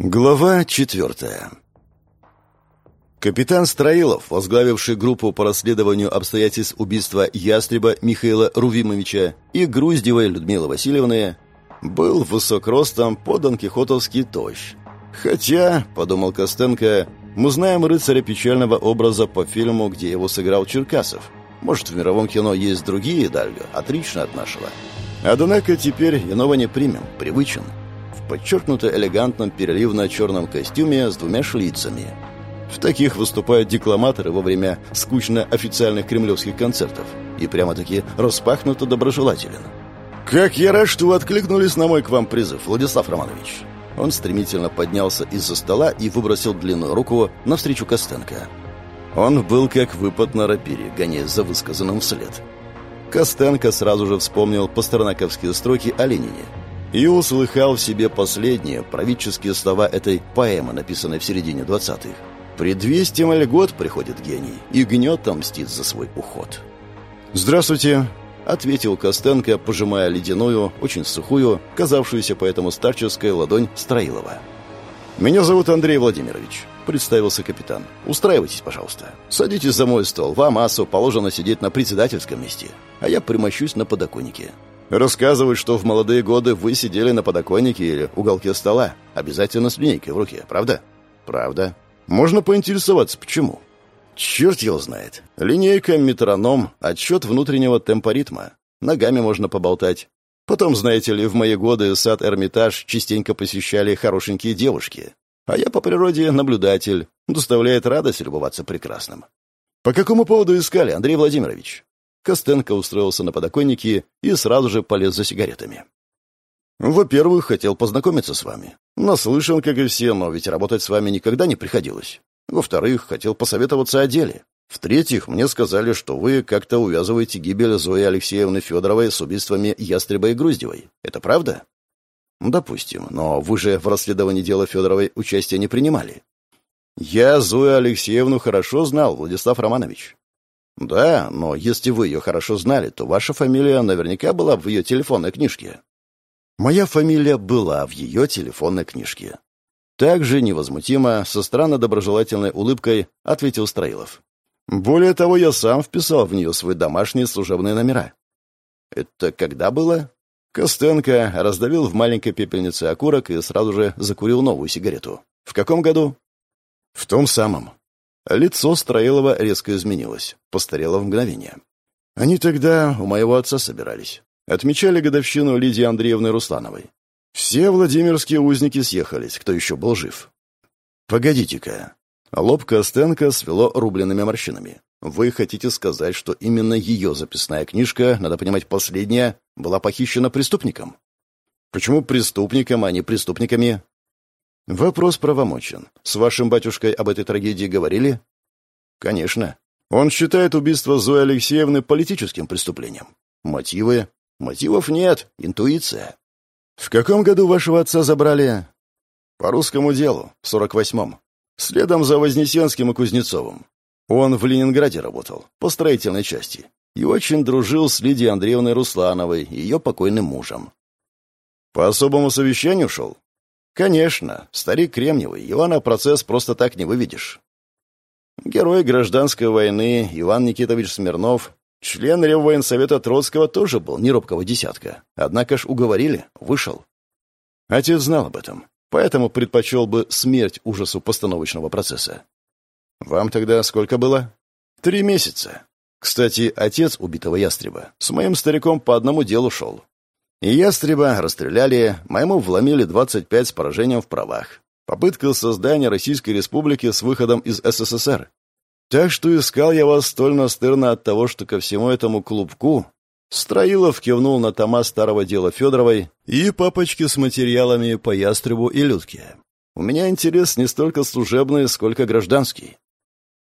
Глава четвертая. Капитан Строилов, возглавивший группу по расследованию обстоятельств убийства Ястреба Михаила Рувимовича и Груздевой Людмилы Васильевны, был высок ростом, подан кихотовский тощ. Хотя, подумал Костенко, мы знаем рыцаря печального образа по фильму, где его сыграл Черкасов. Может, в мировом кино есть другие Дальго, отлично от нашего. Однако теперь иного не примем, привычен подчеркнуто элегантном переливно-черном костюме с двумя шлицами. В таких выступают декламаторы во время скучно официальных кремлевских концертов. И прямо-таки распахнуто доброжелателен. «Как я рад, что вы откликнулись на мой к вам призыв, Владислав Романович!» Он стремительно поднялся из-за стола и выбросил длинную руку навстречу Костенко. Он был как выпад на рапире, гоняясь за высказанным вслед. Костенко сразу же вспомнил пастернаковские строки о Ленине – и услыхал в себе последние правительские слова этой поэмы, написанной в середине двадцатых. «Предвестием ли год приходит гений, и гнетом мстит за свой уход». «Здравствуйте», — ответил Костенко, пожимая ледяную, очень сухую, казавшуюся поэтому старческой ладонь Строилова. «Меня зовут Андрей Владимирович», — представился капитан. «Устраивайтесь, пожалуйста. Садитесь за мой стол. Вам, Асу, положено сидеть на председательском месте, а я примощусь на подоконнике. Рассказывают, что в молодые годы вы сидели на подоконнике или уголке стола, обязательно с линейкой в руке, правда? Правда. Можно поинтересоваться, почему? Черт его знает. Линейка, метроном, отсчет внутреннего темпа ритма. Ногами можно поболтать. Потом, знаете ли, в мои годы сад Эрмитаж частенько посещали хорошенькие девушки. А я по природе наблюдатель. Доставляет радость любоваться прекрасным. По какому поводу искали, Андрей Владимирович? Костенко устроился на подоконнике и сразу же полез за сигаретами. «Во-первых, хотел познакомиться с вами. Наслышан, как и все, но ведь работать с вами никогда не приходилось. Во-вторых, хотел посоветоваться о деле. В-третьих, мне сказали, что вы как-то увязываете гибель Зои Алексеевны Федоровой с убийствами Ястреба и Груздевой. Это правда? Допустим, но вы же в расследовании дела Федоровой участия не принимали. Я Зою Алексеевну хорошо знал, Владислав Романович. «Да, но если вы ее хорошо знали, то ваша фамилия наверняка была в ее телефонной книжке». «Моя фамилия была в ее телефонной книжке». Также невозмутимо, со странно доброжелательной улыбкой, ответил Строилов. «Более того, я сам вписал в нее свои домашние служебные номера». «Это когда было?» Костенко раздавил в маленькой пепельнице окурок и сразу же закурил новую сигарету. «В каком году?» «В том самом. Лицо Строилова резко изменилось, постарело в мгновение. Они тогда у моего отца собирались. Отмечали годовщину Лидии Андреевны Руслановой. Все владимирские узники съехались, кто еще был жив. «Погодите-ка». Лоб Костенко свело рубленными морщинами. «Вы хотите сказать, что именно ее записная книжка, надо понимать, последняя, была похищена преступником?» «Почему преступником, а не преступниками?» «Вопрос правомочен. С вашим батюшкой об этой трагедии говорили?» «Конечно. Он считает убийство Зои Алексеевны политическим преступлением. Мотивы? Мотивов нет. Интуиция. В каком году вашего отца забрали?» «По русскому делу, в сорок восьмом. Следом за Вознесенским и Кузнецовым. Он в Ленинграде работал, по строительной части, и очень дружил с Лидией Андреевной Руслановой, ее покойным мужем. По особому совещанию шел? Конечно, старик Кремниевый, его на процесс просто так не выведешь. Герой гражданской войны Иван Никитович Смирнов, член Реввоенсовета Троцкого, тоже был не робкого десятка. Однако ж уговорили, вышел. Отец знал об этом, поэтому предпочел бы смерть ужасу постановочного процесса. Вам тогда сколько было? Три месяца. Кстати, отец убитого ястреба с моим стариком по одному делу шел. И ястреба расстреляли, моему вломили 25 с поражением в правах. Попытка создания Российской Республики с выходом из СССР. Так что искал я вас столь настырно от того, что ко всему этому клубку Строилов кивнул на тома старого дела Федоровой и папочки с материалами по Ястребу и Людке. У меня интерес не столько служебный, сколько гражданский.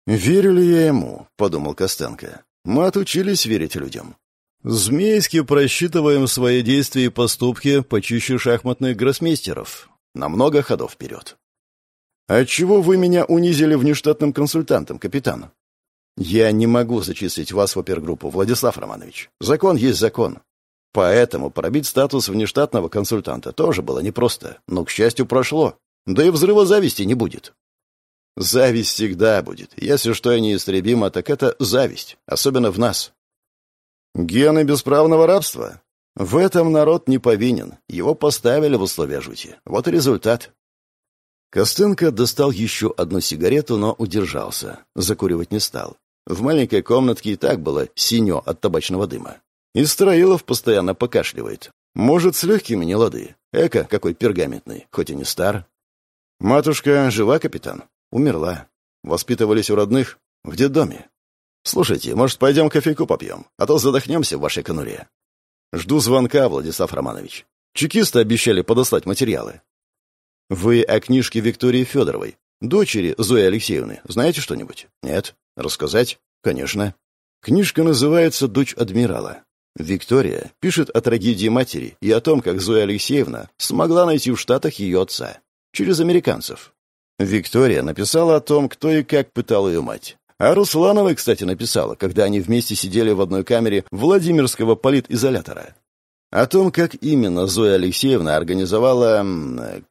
«Верю ли я ему?» — подумал Костенко. «Мы отучились верить людям. Змейски просчитываем свои действия и поступки почище шахматных гроссмейстеров. На много ходов вперед. «Отчего вы меня унизили внештатным консультантом, капитан?» «Я не могу зачислить вас в опергруппу, Владислав Романович. Закон есть закон. Поэтому пробить статус внештатного консультанта тоже было непросто, но, к счастью, прошло. Да и взрыва зависти не будет. Зависть всегда будет. Если что и неистребимо, так это зависть, особенно в нас. Гены бесправного рабства. В этом народ не повинен. Его поставили в условия жути. Вот и результат. Костенко достал еще одну сигарету, но удержался. Закуривать не стал. В маленькой комнатке и так было синё от табачного дыма. И Строилов постоянно покашливает. Может, с легкими не лады. Эка какой пергаментный, хоть и не стар. Матушка жива, капитан? Умерла. Воспитывались у родных в детдоме. Слушайте, может, пойдем кофейку попьем, а то задохнемся в вашей конуре. Жду звонка, Владислав Романович. Чекисты обещали подослать материалы. Вы о книжке Виктории Федоровой, дочери Зои Алексеевны, знаете что-нибудь? Нет? Рассказать? Конечно. Книжка называется «Дочь адмирала». Виктория пишет о трагедии матери и о том, как Зоя Алексеевна смогла найти в Штатах ее отца. Через американцев. Виктория написала о том, кто и как пытал ее мать. А Руслановой, кстати, написала, когда они вместе сидели в одной камере Владимирского политизолятора. О том, как именно Зоя Алексеевна организовала...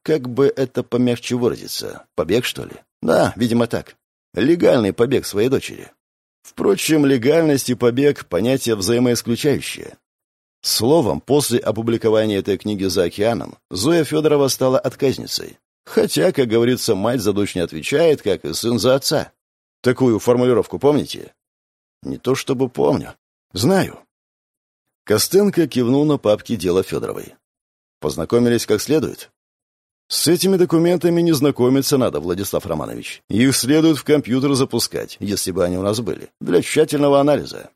Как бы это помягче выразиться? Побег, что ли? Да, видимо, так. Легальный побег своей дочери. Впрочем, легальность и побег — понятия взаимоисключающие. Словом, после опубликования этой книги за океаном, Зоя Федорова стала отказницей. Хотя, как говорится, мать за дочь не отвечает, как и сын за отца. Такую формулировку помните? Не то чтобы помню. Знаю. Костенко кивнул на папки дела Федоровой. Познакомились как следует? С этими документами не знакомиться надо, Владислав Романович. Их следует в компьютер запускать, если бы они у нас были, для тщательного анализа.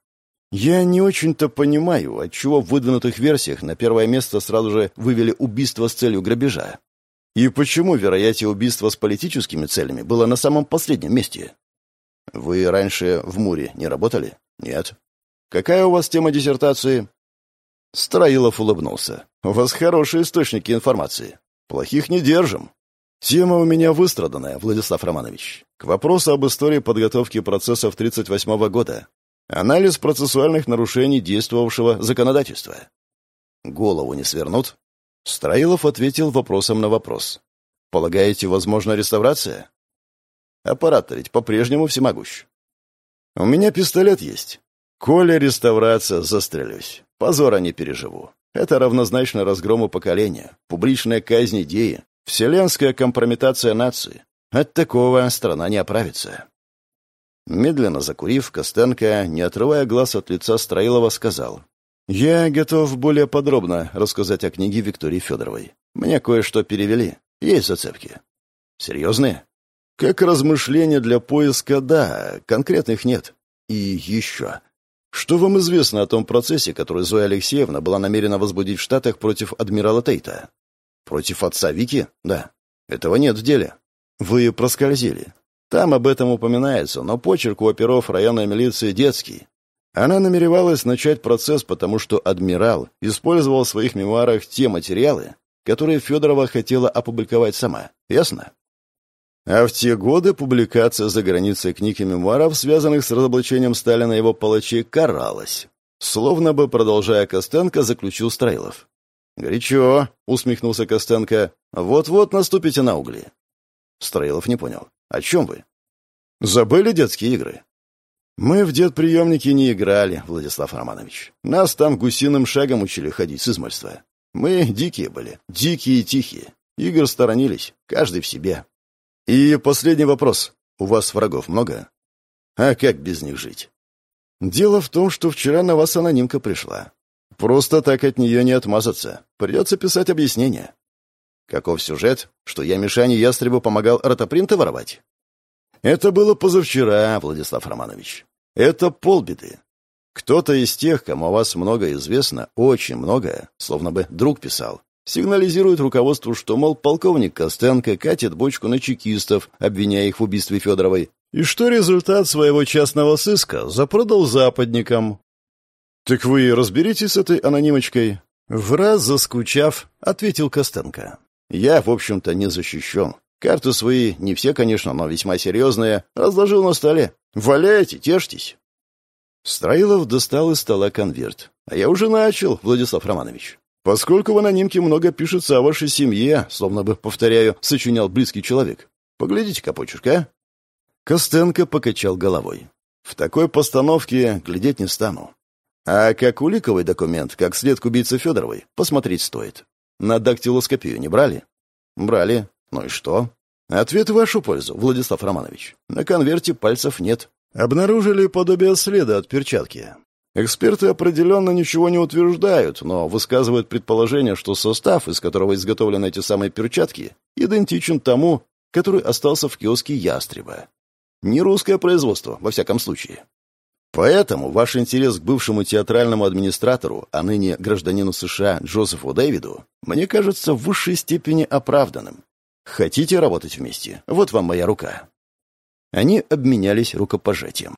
Я не очень-то понимаю, отчего в выдвинутых версиях на первое место сразу же вывели убийство с целью грабежа. И почему вероятие убийства с политическими целями было на самом последнем месте? Вы раньше в Муре не работали? Нет. Какая у вас тема диссертации? Строилов улыбнулся. У вас хорошие источники информации. Плохих не держим. Тема у меня выстраданная, Владислав Романович. К вопросу об истории подготовки процессов 1938 года. Анализ процессуальных нарушений действовавшего законодательства. Голову не свернут? Строилов ответил вопросом на вопрос. Полагаете, возможна реставрация? Аппарат ведь по-прежнему всемогущ. У меня пистолет есть. Коля реставрация, застрелюсь. Позора не переживу. Это равнозначно разгрому поколения, публичная казнь идеи, вселенская компрометация нации. От такого страна не оправится. Медленно закурив, Костенко, не отрывая глаз от лица Строилова, сказал. «Я готов более подробно рассказать о книге Виктории Федоровой. Мне кое-что перевели. Есть зацепки». «Серьезные?» Как размышления для поиска, да, конкретных нет. И еще. Что вам известно о том процессе, который Зоя Алексеевна была намерена возбудить в Штатах против адмирала Тейта? Против отца Вики? Да. Этого нет в деле. Вы проскользили. Там об этом упоминается, но почерк у оперов районной милиции детский. Она намеревалась начать процесс, потому что адмирал использовал в своих мемуарах те материалы, которые Федорова хотела опубликовать сама. Ясно? А в те годы публикация за границей книг и мемуаров, связанных с разоблачением Сталина и его палачей, каралась. Словно бы, продолжая Костенко, заключил Строилов. «Горячо», — усмехнулся Костенко. «Вот-вот наступите на угли». Строилов не понял. «О чем вы?» «Забыли детские игры?» «Мы в дед-приемники не играли, Владислав Романович. Нас там гусиным шагом учили ходить с измольства. Мы дикие были, дикие и тихие. Игр сторонились, каждый в себе. И последний вопрос. У вас врагов много? А как без них жить? Дело в том, что вчера на вас анонимка пришла. Просто так от нее не отмазаться. Придется писать объяснение. Каков сюжет? Что я Мишане Ястребу помогал ротопринты воровать? Это было позавчера, Владислав Романович. Это полбеды. Кто-то из тех, кому о вас много известно, очень многое, словно бы друг писал, Сигнализирует руководству, что, мол, полковник Костенко катит бочку на чекистов, обвиняя их в убийстве Федоровой, и что результат своего частного сыска запродал западникам. «Так вы разберитесь с этой анонимочкой?» В раз заскучав, ответил Костенко. «Я, в общем-то, не защищен. Карты свои, не все, конечно, но весьма серьезные, разложил на столе. Валяйте, тешьтесь». Строилов достал из стола конверт. «А я уже начал, Владислав Романович. Поскольку в анонимке много пишется о вашей семье, словно бы, повторяю, сочинял близкий человек. Поглядите-ка, почерк, а?» Костенко покачал головой. «В такой постановке глядеть не стану. А как уликовый документ, как след к убийце Федоровой, посмотреть стоит. На дактилоскопию не брали? Брали. Ну и что? Ответ в вашу пользу, Владислав Романович. На конверте пальцев нет. Обнаружили подобие следа от перчатки. Эксперты определенно ничего не утверждают, но высказывают предположение, что состав, из которого изготовлены эти самые перчатки, идентичен тому, который остался в киоске «Ястреба». Не русское производство, во всяком случае. Поэтому ваш интерес к бывшему театральному администратору, а ныне гражданину США Джозефу Дэвиду, мне кажется в высшей степени оправданным. Хотите работать вместе? Вот вам моя рука». Они обменялись рукопожатием.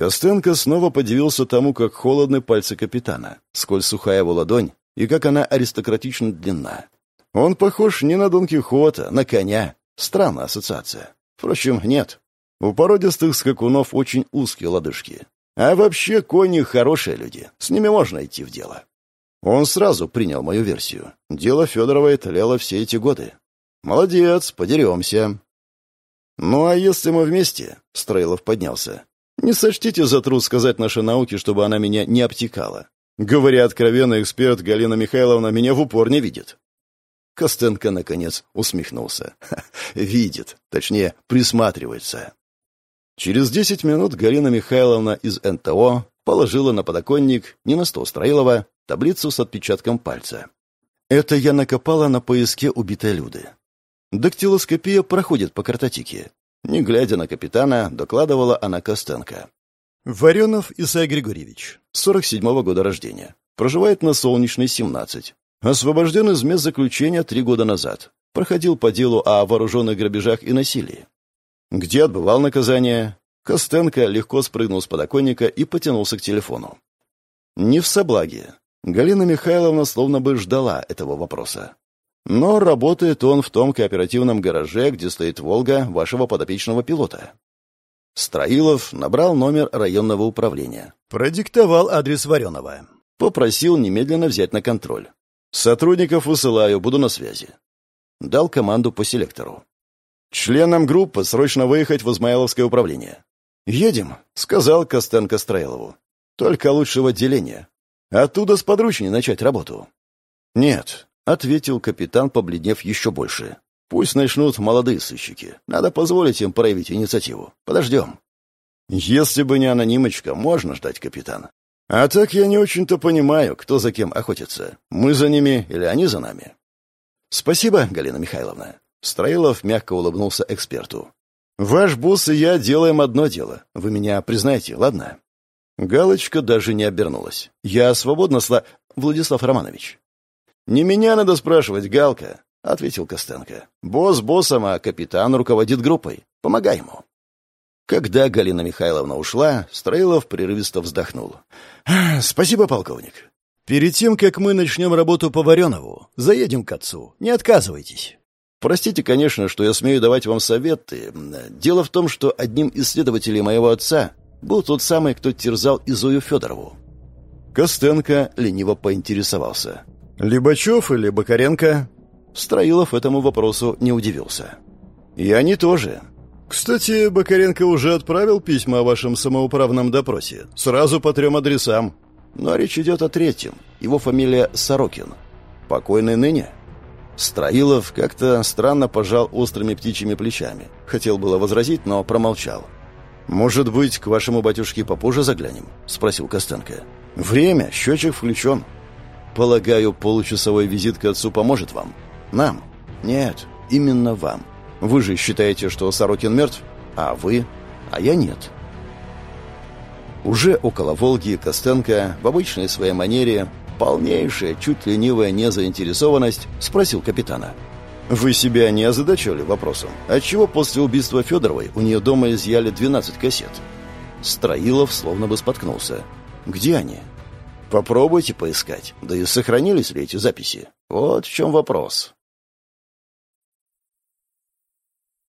Костенко снова подивился тому, как холодны пальцы капитана, сколь сухая его ладонь и как она аристократично длинна. Он похож не на Дон Кихота, на коня. Странная ассоциация. Впрочем, нет. У породистых скакунов очень узкие лодыжки. А вообще кони хорошие люди, с ними можно идти в дело. Он сразу принял мою версию. Дело Федоровой тлело все эти годы. Молодец, подеремся. Ну а если мы вместе? Строилов поднялся. Не сочтите за труд сказать нашей науке, чтобы она меня не обтекала. Говоря откровенно, эксперт Галина Михайловна меня в упор не видит. Костенко, наконец, усмехнулся. видит, точнее, присматривается. Через десять минут Галина Михайловна из НТО положила на подоконник, не на стол Строилова, таблицу с отпечатком пальца. Это я накопала на поиске убитой Люды. Дактилоскопия проходит по картотеке. Не глядя на капитана, докладывала она Костенко. Варенов Исай Григорьевич, 47-го года рождения. Проживает на Солнечной, 17. Освобожден из мест заключения три года назад. Проходил по делу о вооруженных грабежах и насилии. Где отбывал наказание? Костенко легко спрыгнул с подоконника и потянулся к телефону. Не в Соблаге. Галина Михайловна словно бы ждала этого вопроса. Но работает он в том кооперативном гараже, где стоит «Волга» вашего подопечного пилота. Строилов набрал номер районного управления. Продиктовал адрес Вареного. Попросил немедленно взять на контроль. «Сотрудников высылаю, буду на связи». Дал команду по селектору. Членам группы срочно выехать в Измаиловское управление. «Едем», — сказал Костенко Строилову. «Только лучше в отделение. Оттуда с подручней начать работу». «Нет», — ответил капитан, побледнев еще больше. «Пусть начнут молодые сыщики. Надо позволить им проявить инициативу. Подождем». «Если бы не анонимочка, можно ждать, капитан. А так я не очень-то понимаю, кто за кем охотится. Мы за ними или они за нами». «Спасибо, Галина Михайловна. Строилов мягко улыбнулся эксперту. «Ваш босс и я делаем одно дело. Вы меня признаете, ладно?» Галочка даже не обернулась. «Я свободно сла... Владислав Романович». «Не меня надо спрашивать, Галка», — ответил Костенко. «Босс боссом, а капитан руководит группой. Помогай ему». Когда Галина Михайловна ушла, Строилов прерывисто вздохнул. «Спасибо, полковник. Перед тем, как мы начнем работу по Варенову, заедем к отцу. Не отказывайтесь». Простите, конечно, что я смею давать вам советы. Дело в том, что одним из следователей моего отца был тот самый, кто терзал Изою Федорову. Костенко лениво поинтересовался. «Либачев или Бакаренко?» Строилов этому вопросу не удивился. «И они тоже. Кстати, Бакаренко уже отправил письма о вашем самоуправном допросе. Сразу по трем адресам. Но речь идет о третьем. Его фамилия Сорокин. Покойный ныне?» Строилов как-то странно пожал острыми птичьими плечами. Хотел было возразить, но промолчал. «Может быть, к вашему батюшке попозже заглянем?» — спросил Костенко. «Время, счетчик включен. Полагаю, получасовой визит к отцу поможет вам? Нам? Нет, именно вам. Вы же считаете, что Сорокин мертв? А вы? А я нет». Уже около Волги Костенко в обычной своей манере полнейшая, чуть ленивая незаинтересованность, спросил капитана. «Вы себя не озадачивали вопросом? Отчего после убийства Федоровой у нее дома изъяли 12 кассет?» Строилов словно бы споткнулся. «Где они?» «Попробуйте поискать. Да и сохранились ли эти записи? Вот в чем вопрос».